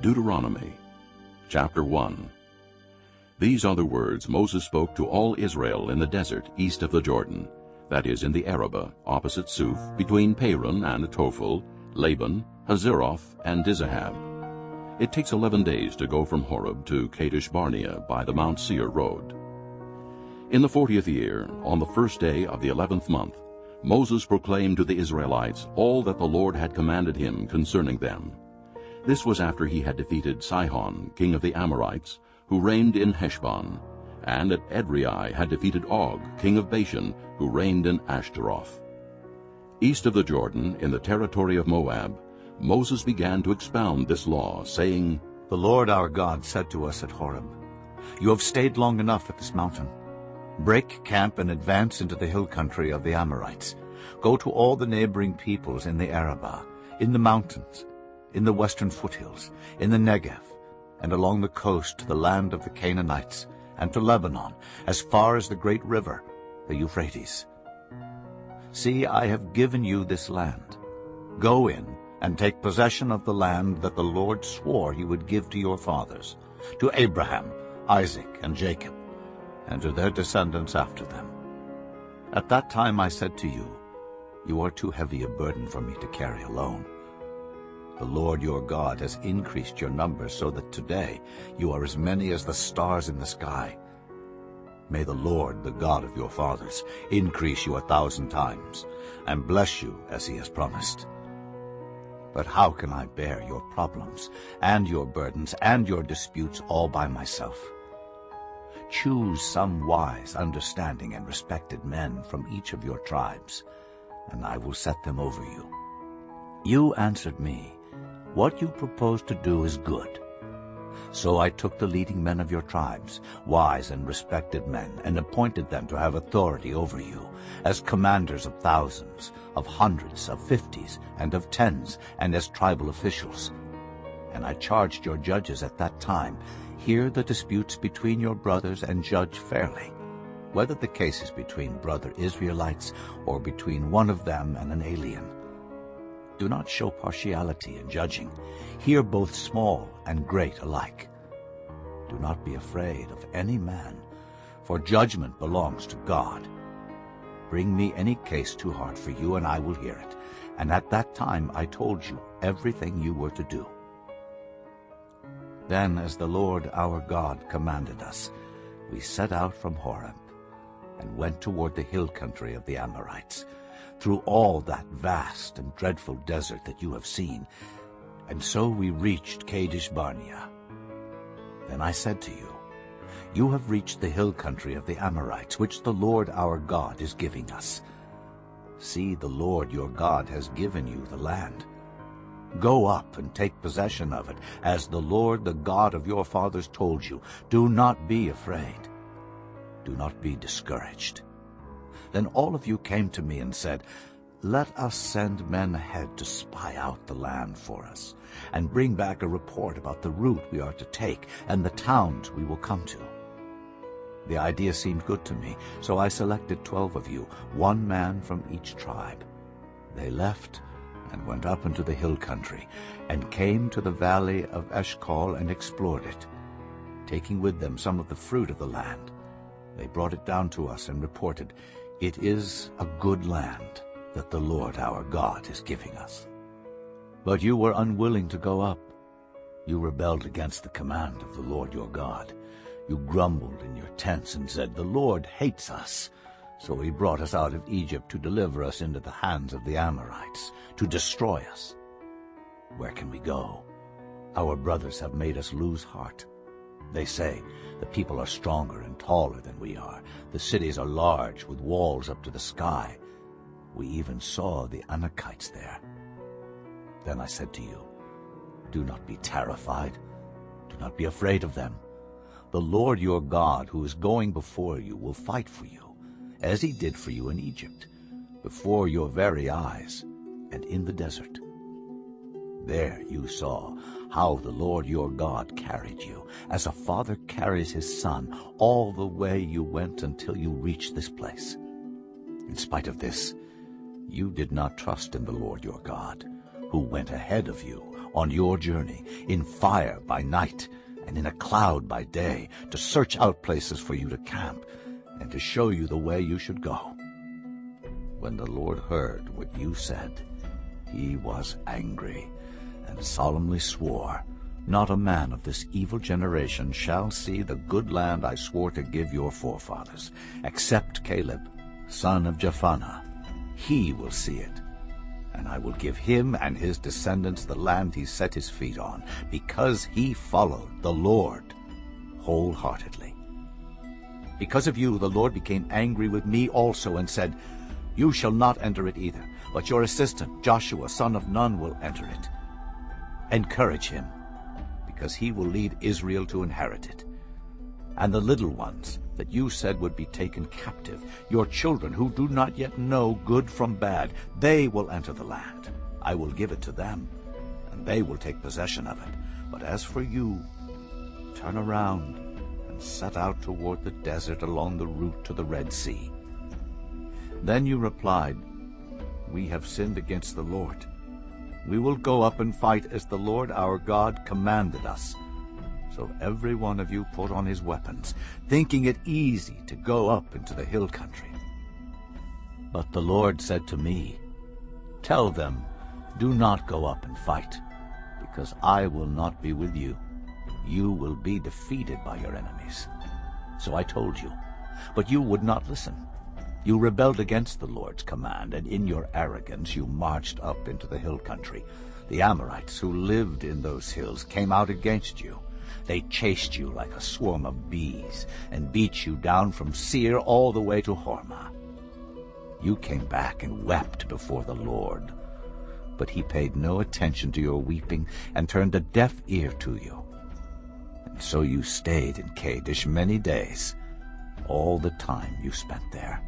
Deuteronomy chapter 1 These are the words Moses spoke to all Israel in the desert east of the Jordan, that is, in the Arabah, opposite Suph, between Paran and Tophel, Laban, Hazeroth, and Dizahab. It takes eleven days to go from Horeb to Kadesh Barnea by the Mount Seir road. In the fortieth year, on the first day of the eleventh month, Moses proclaimed to the Israelites all that the Lord had commanded him concerning them. This was after he had defeated Sihon, king of the Amorites, who reigned in Heshbon, and at Edrei had defeated Og, king of Bashan, who reigned in Ashtaroth. East of the Jordan, in the territory of Moab, Moses began to expound this law, saying, The Lord our God said to us at Horeb, You have stayed long enough at this mountain. Break camp and advance into the hill country of the Amorites. Go to all the neighboring peoples in the Arabah, in the mountains, in the western foothills, in the Negev, and along the coast to the land of the Canaanites, and to Lebanon, as far as the great river, the Euphrates. See, I have given you this land. Go in and take possession of the land that the Lord swore he would give to your fathers, to Abraham, Isaac, and Jacob, and to their descendants after them. At that time I said to you, You are too heavy a burden for me to carry alone. The Lord your God has increased your numbers so that today you are as many as the stars in the sky. May the Lord, the God of your fathers, increase you a thousand times, and bless you as he has promised. But how can I bear your problems, and your burdens, and your disputes all by myself? Choose some wise, understanding, and respected men from each of your tribes, and I will set them over you. You answered me, What you propose to do is good. So I took the leading men of your tribes, wise and respected men, and appointed them to have authority over you, as commanders of thousands, of hundreds, of fifties, and of tens, and as tribal officials. And I charged your judges at that time, Hear the disputes between your brothers and judge fairly, whether the case is between brother Israelites or between one of them and an alien. Do not show partiality in judging. Hear both small and great alike. Do not be afraid of any man, for judgment belongs to God. Bring me any case too hard for you, and I will hear it. And at that time I told you everything you were to do. Then, as the Lord our God commanded us, we set out from Horeb and went toward the hill country of the Amorites, through all that vast and dreadful desert that you have seen. And so we reached Kadesh Barnea. Then I said to you, You have reached the hill country of the Amorites, which the Lord our God is giving us. See, the Lord your God has given you the land. Go up and take possession of it, as the Lord the God of your fathers told you. Do not be afraid. Do not be discouraged. Then all of you came to me and said, Let us send men ahead to spy out the land for us, and bring back a report about the route we are to take and the towns we will come to. The idea seemed good to me, so I selected twelve of you, one man from each tribe. They left and went up into the hill country, and came to the valley of Eshcol and explored it, taking with them some of the fruit of the land. They brought it down to us and reported, It is a good land that the Lord our God is giving us. But you were unwilling to go up. You rebelled against the command of the Lord your God. You grumbled in your tents and said, The Lord hates us. So he brought us out of Egypt to deliver us into the hands of the Amorites, to destroy us. Where can we go? Our brothers have made us lose heart. They say, the people are stronger and taller than we are. The cities are large, with walls up to the sky. We even saw the Anakites there. Then I said to you, Do not be terrified. Do not be afraid of them. The Lord your God, who is going before you, will fight for you as he did for you in Egypt, before your very eyes and in the desert. There you saw how the Lord your God carried you, as a father carries his son, all the way you went until you reached this place. In spite of this, you did not trust in the Lord your God, who went ahead of you on your journey, in fire by night and in a cloud by day, to search out places for you to camp, and to show you the way you should go. When the Lord heard what you said, he was angry, and solemnly swore, Not a man of this evil generation shall see the good land I swore to give your forefathers, except Caleb, son of Jephunneh. He will see it, and I will give him and his descendants the land he set his feet on, because he followed the Lord wholeheartedly. Because of you the Lord became angry with me also and said, You shall not enter it either, but your assistant Joshua son of Nun will enter it. Encourage him, because he will lead Israel to inherit it. And the little ones that you said would be taken captive, your children who do not yet know good from bad, they will enter the land. I will give it to them, and they will take possession of it. But as for you, turn around and set out toward the desert along the route to the Red Sea. Then you replied, We have sinned against the Lord. We will go up and fight as the Lord our God commanded us. So every one of you put on his weapons, thinking it easy to go up into the hill country. But the Lord said to me, Tell them, do not go up and fight, because I will not be with you. You will be defeated by your enemies. So I told you, but you would not listen. You rebelled against the Lord's command, and in your arrogance you marched up into the hill country. The Amorites who lived in those hills came out against you. They chased you like a swarm of bees and beat you down from Seir all the way to Hormah. You came back and wept before the Lord. But he paid no attention to your weeping and turned a deaf ear to you. And so you stayed in Kadesh many days, all the time you spent there.